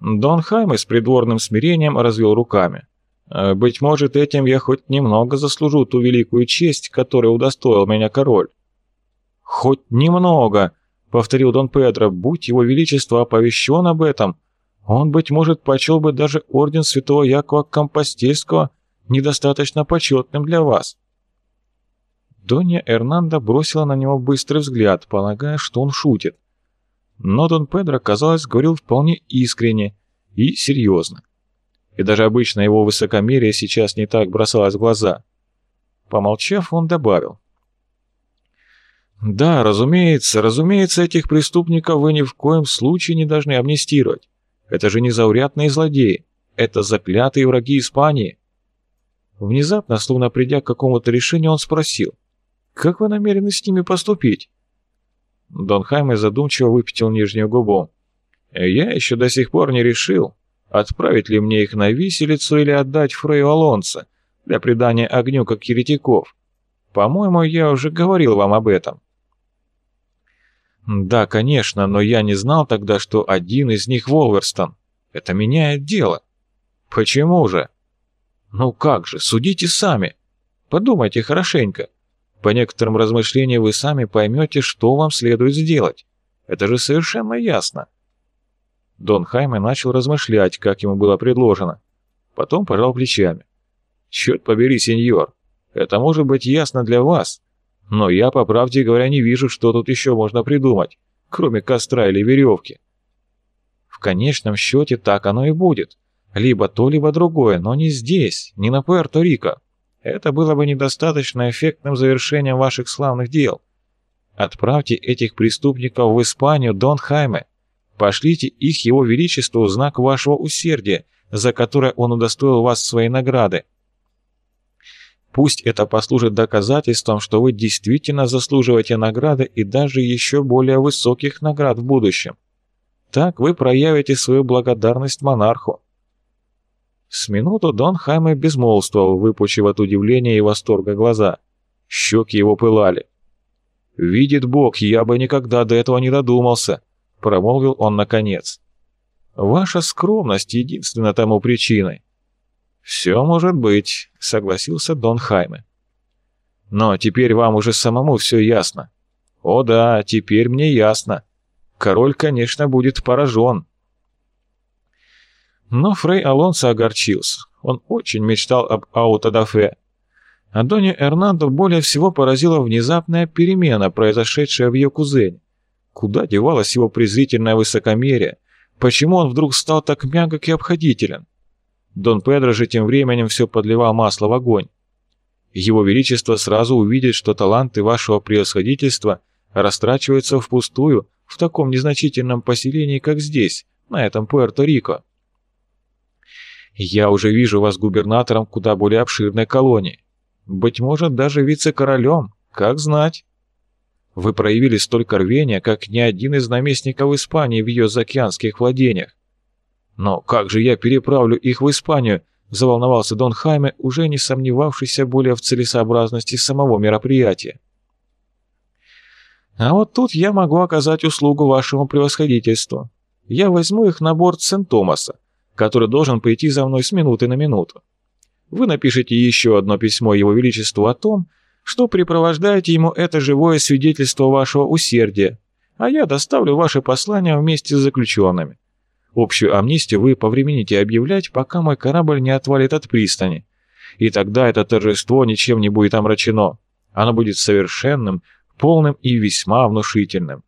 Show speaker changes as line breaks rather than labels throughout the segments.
Дон Хайме с придворным смирением развел руками. «Э, «Быть может, этим я хоть немного заслужу ту великую честь, которой удостоил меня король». «Хоть немного», — повторил Дон Педро, — «будь его величество оповещен об этом, он, быть может, почел бы даже орден святого Якова Компостельского недостаточно почетным для вас». Донья Эрнанда бросила на него быстрый взгляд, полагая, что он шутит. Но Дон Педро, казалось, говорил вполне искренне и серьезно. И даже обычно его высокомерие сейчас не так бросалось в глаза. Помолчав, он добавил. «Да, разумеется, разумеется, этих преступников вы ни в коем случае не должны амнистировать. Это же не заурядные злодеи, это заклятые враги Испании». Внезапно, словно придя к какому-то решению, он спросил. «Как вы намерены с ними поступить?» Дон Хайме задумчиво выпятил нижнюю губу. «Я еще до сих пор не решил, отправить ли мне их на виселицу или отдать Фрею Алонсо для придания огню как еретиков. По-моему, я уже говорил вам об этом». «Да, конечно, но я не знал тогда, что один из них Волверстон. Это меняет дело». «Почему же?» «Ну как же, судите сами. Подумайте хорошенько. По некоторым размышлениям вы сами поймете, что вам следует сделать. Это же совершенно ясно». Дон Хайме начал размышлять, как ему было предложено. Потом пожал плечами. «Черт побери, сеньор, это может быть ясно для вас, но я, по правде говоря, не вижу, что тут еще можно придумать, кроме костра или веревки. В конечном счете так оно и будет. Либо то, либо другое, но не здесь, не на Пуэрто-Рико. Это было бы недостаточно эффектным завершением ваших славных дел. Отправьте этих преступников в Испанию, Дон Хайме. Пошлите их его величеству в знак вашего усердия, за которое он удостоил вас своей награды. Пусть это послужит доказательством, что вы действительно заслуживаете награды и даже еще более высоких наград в будущем. Так вы проявите свою благодарность монарху. С минуту Дон Хайме безмолвствовал, выпучив от удивления и восторга глаза. Щеки его пылали. «Видит Бог, я бы никогда до этого не додумался», — промолвил он наконец. «Ваша скромность единственна тому причиной. «Все может быть», — согласился Дон Хайме. «Но теперь вам уже самому все ясно». «О да, теперь мне ясно. Король, конечно, будет поражен». Но Фрей Алонсо огорчился. Он очень мечтал об аутодафе. А Доне Эрнандо более всего поразила внезапная перемена, произошедшая в ее кузене. Куда девалось его презрительное высокомерие? Почему он вдруг стал так мягок и обходителен? Дон Педро же тем временем все подливал масло в огонь. Его Величество сразу увидит, что таланты вашего превосходительства растрачиваются впустую в таком незначительном поселении, как здесь, на этом Пуэрто-Рико. Я уже вижу вас губернатором куда более обширной колонии. Быть может, даже вице-королем, как знать. Вы проявили столько рвения, как ни один из наместников Испании в ее заокеанских владениях. «Но как же я переправлю их в Испанию?» – заволновался Дон Хайме, уже не сомневавшийся более в целесообразности самого мероприятия. «А вот тут я могу оказать услугу вашему превосходительству. Я возьму их на борт Сент-Томаса, который должен прийти за мной с минуты на минуту. Вы напишите еще одно письмо Его Величеству о том, что припровождаете ему это живое свидетельство вашего усердия, а я доставлю ваше послание вместе с заключенными. Общую амнистию вы повремените объявлять, пока мой корабль не отвалит от пристани. И тогда это торжество ничем не будет омрачено. Оно будет совершенным, полным и весьма внушительным.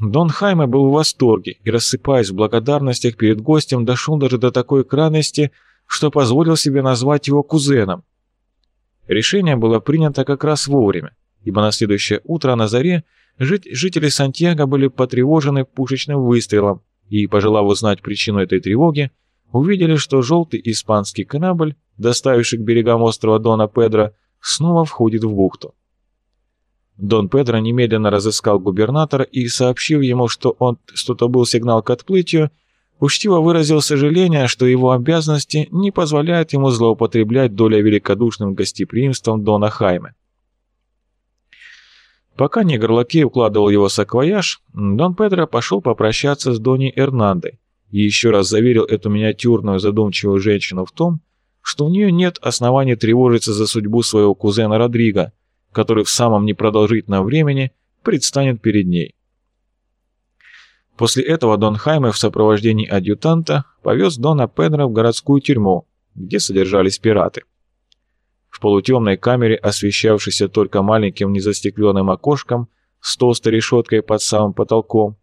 Дон Хайме был в восторге и, рассыпаясь в благодарностях перед гостем, дошел даже до такой крайности, что позволил себе назвать его кузеном. Решение было принято как раз вовремя, ибо на следующее утро на заре жители Сантьяго были потревожены пушечным выстрелом и, пожелав узнать причину этой тревоги, увидели, что желтый испанский корабль, доставивший к берегам острова Дона Педро, снова входит в бухту. Дон Педро немедленно разыскал губернатора и, сообщив ему, что, он, что то был сигнал к отплытию, учтиво выразил сожаление, что его обязанности не позволяют ему злоупотреблять долей великодушным гостеприимством Дона Хайме. Пока негр-лакей укладывал его саквояж, Дон Педро пошел попрощаться с Доней Эрнандой и еще раз заверил эту миниатюрную задумчивую женщину в том, что у нее нет оснований тревожиться за судьбу своего кузена Родриго, который в самом непродолжительном времени предстанет перед ней. После этого Дон Хайме в сопровождении адъютанта повез Дона Педро в городскую тюрьму, где содержались пираты. В полутемной камере, освещавшейся только маленьким незастекленным окошком с толстой решеткой под самым потолком,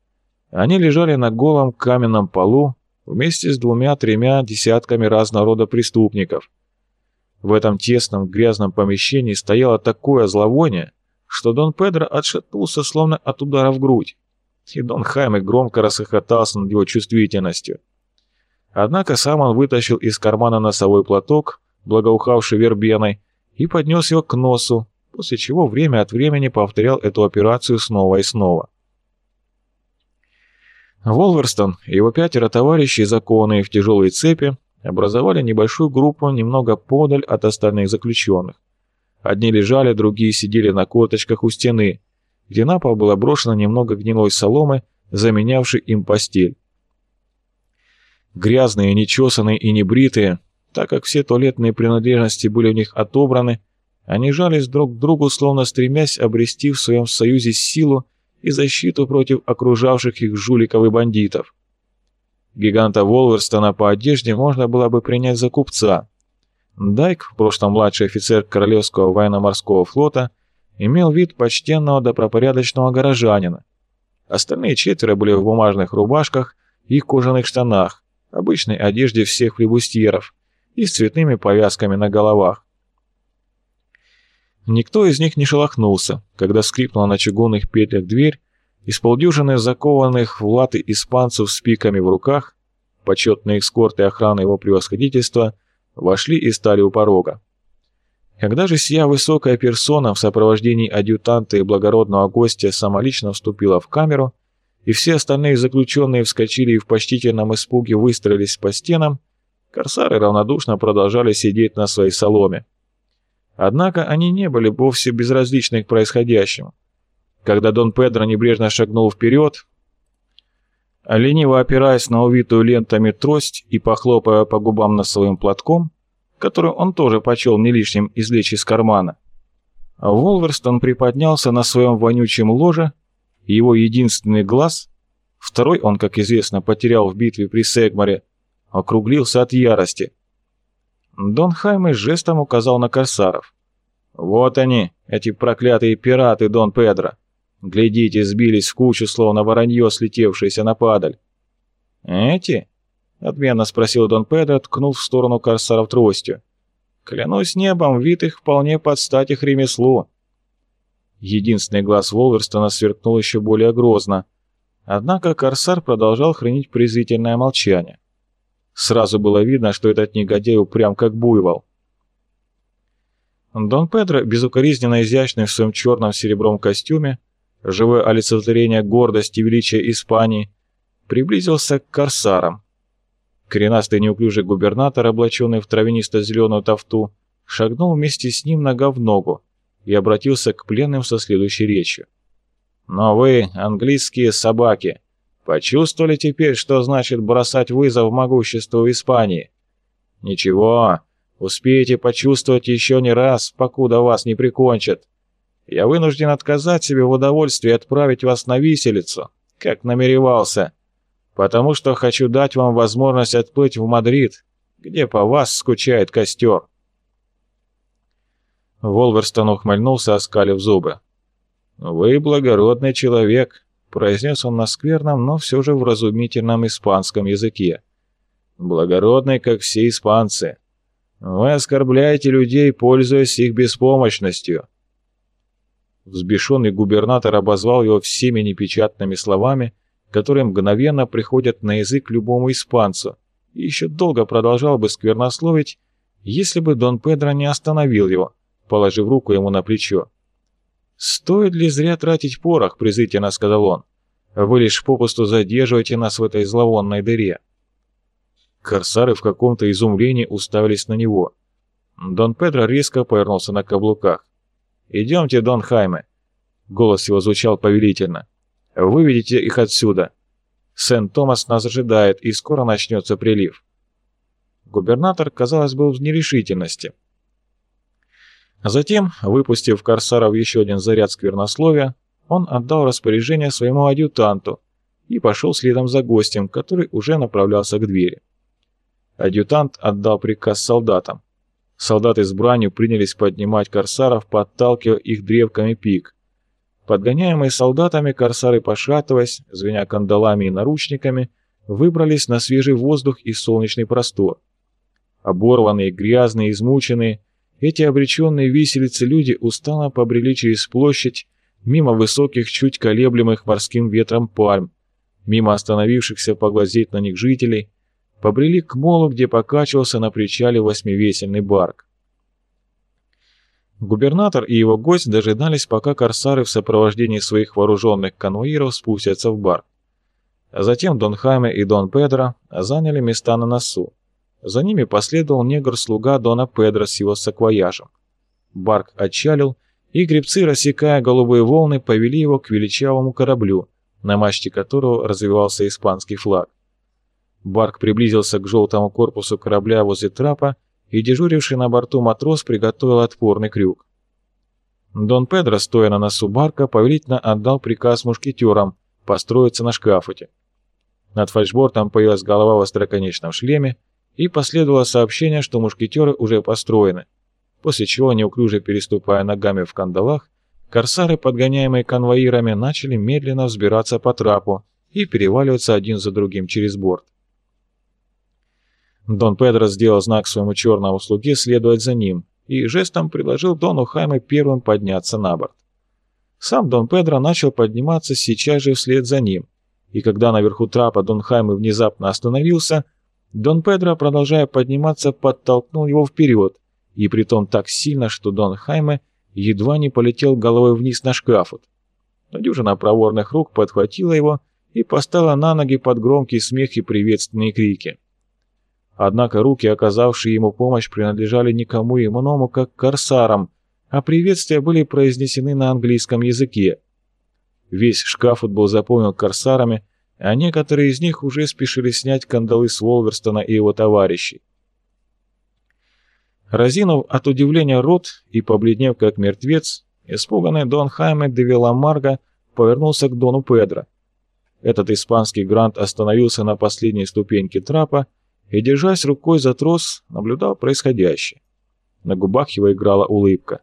они лежали на голом каменном полу вместе с двумя-тремя десятками разного рода преступников. В этом тесном грязном помещении стояло такое зловоние, что Дон Педро отшатнулся словно от удара в грудь, и Дон Хайме громко расхохотался над его чувствительностью. Однако сам он вытащил из кармана носовой платок, благоухавший вербеной, и поднес его к носу, после чего время от времени повторял эту операцию снова и снова. Волверстон и его пятеро товарищей, закованные в тяжелые цепи, образовали небольшую группу немного подаль от остальных заключенных. Одни лежали, другие сидели на корточках у стены, где на пол было брошено немного гнилой соломы, заменявшей им постель. Грязные, нечесанные и небритые, так как все туалетные принадлежности были у них отобраны, они жались друг к другу, словно стремясь обрести в своем союзе силу и защиту против окружавших их жуликов и бандитов. Гиганта Волверстона по одежде можно было бы принять за купца. Дайк, в прошлом младший офицер Королевского военно-морского флота, имел вид почтенного добропорядочного горожанина. Остальные четверо были в бумажных рубашках и кожаных штанах, обычной одежде всех флебустьеров и с цветными повязками на головах. Никто из них не шелохнулся, когда скрипнула на чугунных петлях дверь, и с полдюжины закованных в латы испанцев с пиками в руках, почетные экскорты охраны его превосходительства, вошли и стали у порога. Когда же сия высокая персона в сопровождении адъютанта и благородного гостя самолично вступила в камеру, и все остальные заключенные вскочили и в почтительном испуге выстроились по стенам, корсары равнодушно продолжали сидеть на своей соломе. Однако они не были вовсе безразличны к происходящему. Когда Дон Педро небрежно шагнул вперед, лениво опираясь на увитую лентами трость и похлопая по губам носовым платком, который он тоже почел не лишним извлечь из кармана, Волверстон приподнялся на своем вонючем ложе, его единственный глаз, второй он, как известно, потерял в битве при Сегмаре, округлился от ярости – Дон Хайме жестом указал на корсаров. «Вот они, эти проклятые пираты, Дон Педро. Глядите, сбились в кучу, словно воронье, слетевшееся на падаль». «Эти?» — отменно спросил Дон Педро, ткнув в сторону корсаров тростью. «Клянусь небом, вид их вполне под стать их ремеслу». Единственный глаз Волверстона сверкнул еще более грозно. Однако корсар продолжал хранить презрительное молчание. Сразу было видно, что этот негодяй упрям как буйвол. Дон Педро, безукоризненно изящный в своем черном серебром костюме, живое олицетворение гордости и величия Испании, приблизился к корсарам. Коренастый неуклюжий губернатор, облаченный в травянисто-зеленую тафту, шагнул вместе с ним нога в ногу и обратился к пленным со следующей речью. «Но вы, английские собаки, Почувствовали теперь, что значит бросать вызов могуществу Испании? Ничего, успеете почувствовать еще не раз, покуда вас не прикончат. Я вынужден отказать себе в удовольствии отправить вас на виселицу, как намеревался, потому что хочу дать вам возможность отплыть в Мадрид, где по вас скучает костер. Волверстон ухмыльнулся, оскалив зубы. «Вы благородный человек, произнес он на скверном, но все же в разумительном испанском языке. «Благородный, как все испанцы. Вы оскорбляете людей, пользуясь их беспомощностью». Взбешенный губернатор обозвал его всеми непечатными словами, которые мгновенно приходят на язык любому испанцу, и еще долго продолжал бы сквернословить, если бы Дон Педро не остановил его, положив руку ему на плечо. «Стоит ли зря тратить порох?» – презрительно сказал он. «Вы лишь попусту задерживаете нас в этой зловонной дыре». Корсары в каком-то изумлении уставились на него. Дон Педро резко повернулся на каблуках. «Идемте, Дон Хайме. Голос его звучал повелительно. «Выведите их отсюда. Сент-Томас нас ожидает, и скоро начнется прилив». Губернатор, казалось, был в нерешительности. Затем, выпустив корсаров еще один заряд сквернословия, он отдал распоряжение своему адъютанту и пошел следом за гостем, который уже направлялся к двери. Адъютант отдал приказ солдатам. Солдаты с бранью принялись поднимать корсаров, подталкивая их древками пик. Подгоняемые солдатами, корсары, пошатываясь, звеня кандалами и наручниками, выбрались на свежий воздух и солнечный простор. Оборванные, грязные, измученные, эти обреченные виселицы люди устало побрели через площадь, мимо высоких, чуть колеблемых морским ветром пальм, мимо остановившихся поглазеть на них жителей, побрели к молу, где покачивался на причале восьмивесельный барк. Губернатор и его гость дожидались, пока корсары в сопровождении своих вооруженных конвоиров спустятся в бар. Затем Дон Хайме и Дон Педро заняли места на носу. За ними последовал негр-слуга Дона Педро с его саквояжем. Барк отчалил, и гребцы, рассекая голубые волны, повели его к величавому кораблю, на мачте которого развивался испанский флаг. Барк приблизился к желтому корпусу корабля возле трапа, и дежуривший на борту матрос приготовил отпорный крюк. Дон Педро, стоя на носу барка, повелительно отдал приказ мушкетерам построиться на шкафуте. Над фальшбортом появилась голова в остроконечном шлеме, и последовало сообщение, что мушкетеры уже построены, после чего, неуклюже переступая ногами в кандалах, корсары, подгоняемые конвоирами, начали медленно взбираться по трапу и переваливаться один за другим через борт. Дон Педро сделал знак своему черному слуге следовать за ним и жестом предложил Дону Хайме первым подняться на борт. Сам Дон Педро начал подниматься сейчас же вслед за ним, и когда наверху трапа Дон Хайме внезапно остановился, Дон Педро, продолжая подниматься, подтолкнул его вперед, и притом так сильно, что Дон Хайме едва не полетел головой вниз на шкафут. Но дюжина проворных рук подхватила его и поставила на ноги под громкий смех и приветственные крики. Однако руки, оказавшие ему помощь, принадлежали никому иному, как корсарам, а приветствия были произнесены на английском языке. Весь шкафут был заполнен корсарами, а некоторые из них уже спешили снять кандалы с Волверстона и его товарищей. Разинув от удивления рот и побледнев как мертвец, испуганный Дон Хайме де Виламарго повернулся к Дону Педро. Этот испанский грант остановился на последней ступеньке трапа и, держась рукой за трос, наблюдал происходящее. На губах его играла улыбка.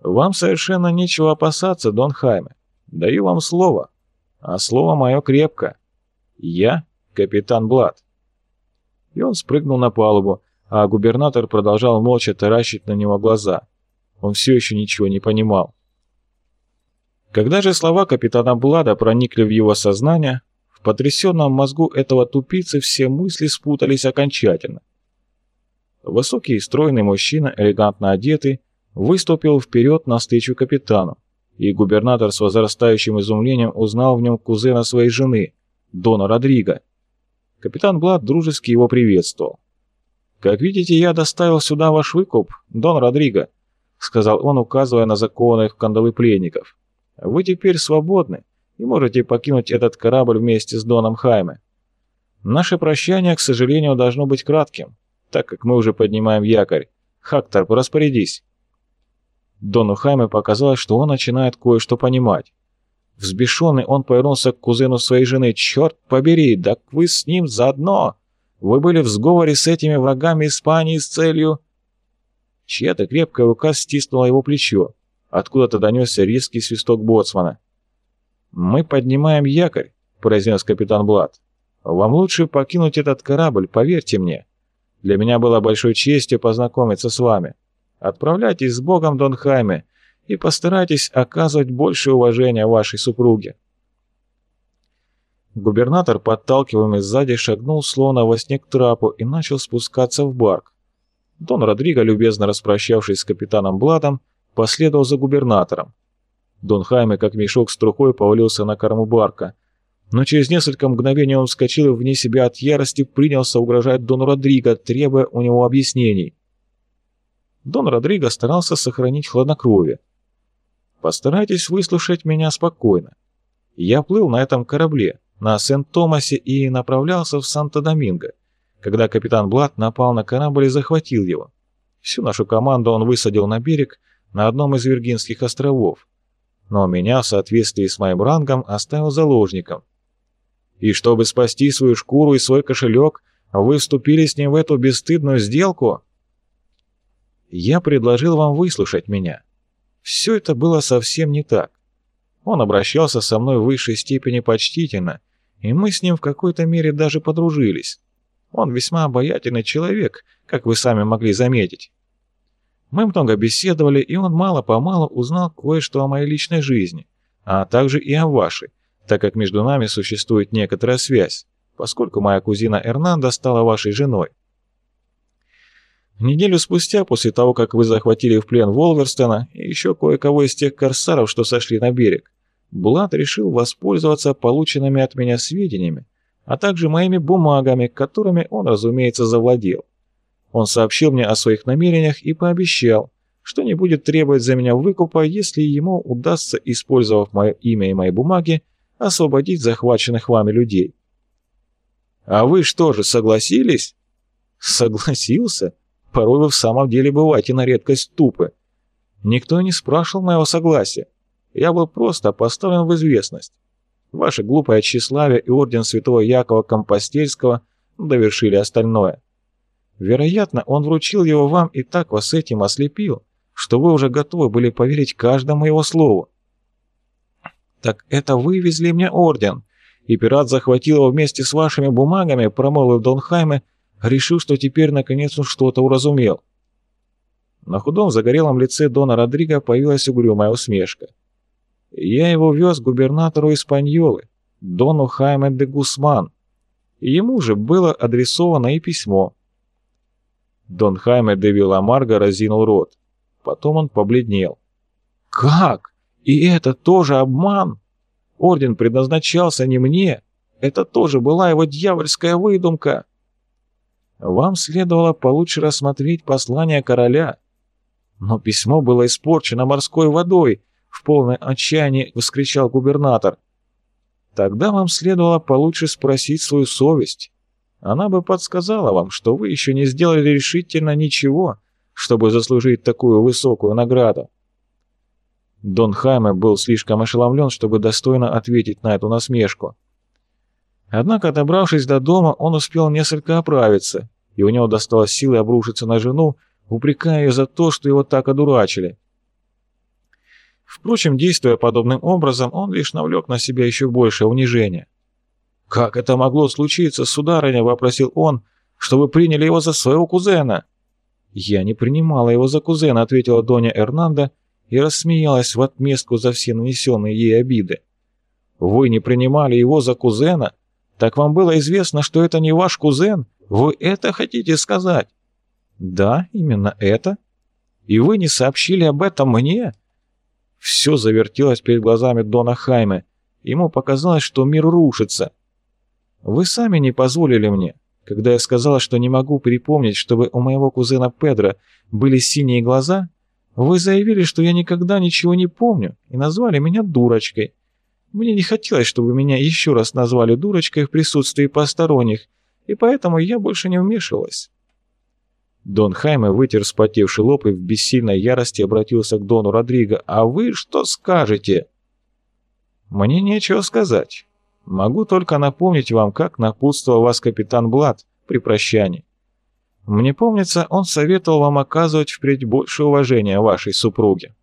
«Вам совершенно нечего опасаться, Дон Хайме. Даю вам слово а слово мое крепко. Я капитан Блад. И он спрыгнул на палубу, а губернатор продолжал молча таращить на него глаза. Он все еще ничего не понимал. Когда же слова капитана Блада проникли в его сознание, в потрясенном мозгу этого тупицы все мысли спутались окончательно. Высокий и стройный мужчина, элегантно одетый, выступил вперед навстречу капитану и губернатор с возрастающим изумлением узнал в нем кузена своей жены, Дона Родриго. Капитан Блад дружески его приветствовал. «Как видите, я доставил сюда ваш выкуп, Дон Родриго», — сказал он, указывая на закованных в кандалы пленников. «Вы теперь свободны и можете покинуть этот корабль вместе с Доном Хайме. Наше прощание, к сожалению, должно быть кратким, так как мы уже поднимаем якорь. Хактор, распорядись». Дону Хайме показалось, что он начинает кое-что понимать. Взбешенный он повернулся к кузену своей жены. «Черт побери, да вы с ним заодно! Вы были в сговоре с этими врагами Испании с целью...» Чья-то крепкая рука стиснула его плечо. Откуда-то донесся резкий свисток боцмана. «Мы поднимаем якорь», — произнес капитан Блад. «Вам лучше покинуть этот корабль, поверьте мне. Для меня было большой честью познакомиться с вами. Отправляйтесь с Богом, Дон Хайме, и постарайтесь оказывать больше уважения вашей супруге. Губернатор, подталкиваемый сзади, шагнул словно во сне к трапу и начал спускаться в барк. Дон Родриго, любезно распрощавшись с капитаном Бладом, последовал за губернатором. Дон Хайме, как мешок с трухой, повалился на корму барка. Но через несколько мгновений он вскочил и вне себя от ярости принялся угрожать Дону Родриго, требуя у него объяснений. Дон Родриго старался сохранить хладнокровие. Постарайтесь выслушать меня спокойно. Я плыл на этом корабле, на Сент-Томасе и направлялся в Санто-Доминго, когда капитан Блад напал на корабль и захватил его. Всю нашу команду он высадил на берег на одном из Виргинских островов, но меня в соответствии с моим рангом оставил заложником. И чтобы спасти свою шкуру и свой кошелек, вы вступили с ним в эту бесстыдную сделку? Я предложил вам выслушать меня. Все это было совсем не так. Он обращался со мной в высшей степени почтительно, и мы с ним в какой-то мере даже подружились. Он весьма обаятельный человек, как вы сами могли заметить. Мы много беседовали, и он мало-помалу узнал кое-что о моей личной жизни, а также и о вашей, так как между нами существует некоторая связь, поскольку моя кузина Эрнанда стала вашей женой. Неделю спустя, после того, как вы захватили в плен Волверстона и еще кое-кого из тех корсаров, что сошли на берег, Блад решил воспользоваться полученными от меня сведениями, а также моими бумагами, которыми он, разумеется, завладел. Он сообщил мне о своих намерениях и пообещал, что не будет требовать за меня выкупа, если ему удастся, использовав мое имя и мои бумаги, освободить захваченных вами людей. «А вы что же, согласились?» «Согласился?» Порой вы в самом деле бываете на редкость тупы. Никто не спрашивал моего согласия. Я был просто поставлен в известность. Ваше глупое тщеславие и орден святого Якова Компостельского довершили остальное. Вероятно, он вручил его вам и так вас этим ослепил, что вы уже готовы были поверить каждому его слову. «Так это вы везли мне орден, и пират захватил его вместе с вашими бумагами», промолвил Дон Хайме, решил, что теперь наконец он что-то уразумел. На худом загорелом лице Дона Родриго появилась угрюмая усмешка. «Я его вез губернатору Испаньолы, Дону Хайме де Гусман, ему же было адресовано и письмо». Дон Хайме де Виламарго разинул рот. Потом он побледнел. «Как? И это тоже обман? Орден предназначался не мне. Это тоже была его дьявольская выдумка!» Вам следовало получше рассмотреть послание короля. Но письмо было испорчено морской водой, в полном отчаянии вскричал губернатор. Тогда вам следовало получше спросить свою совесть. Она бы подсказала вам, что вы еще не сделали решительно ничего, чтобы заслужить такую высокую награду. Дон Хайме был слишком ошеломлен, чтобы достойно ответить на эту насмешку. Однако, добравшись до дома, он успел несколько оправиться, и у него досталось силы обрушиться на жену, упрекая ее за то, что его так одурачили. Впрочем, действуя подобным образом, он лишь навлек на себя еще большее унижение. «Как это могло случиться, сударыня?» — вопросил он, — «что вы приняли его за своего кузена?» «Я не принимала его за кузена», — ответила Доня Эрнанда и рассмеялась в отместку за все нанесенные ей обиды. «Вы не принимали его за кузена? Так вам было известно, что это не ваш кузен? Вы это хотите сказать?» «Да, именно это. И вы не сообщили об этом мне?» Все завертелось перед глазами Дона Хайме. Ему показалось, что мир рушится. «Вы сами не позволили мне, когда я сказала, что не могу припомнить, чтобы у моего кузена Педро были синие глаза, вы заявили, что я никогда ничего не помню, и назвали меня дурочкой. Мне не хотелось, чтобы меня еще раз назвали дурочкой в присутствии посторонних, и поэтому я больше не вмешивалась». Дон Хайме вытер вспотевший лоб и в бессильной ярости обратился к Дону Родриго. «А вы что скажете?» «Мне нечего сказать. Могу только напомнить вам, как напутствовал вас капитан Блад при прощании. Мне помнится, он советовал вам оказывать впредь больше уважения вашей супруге».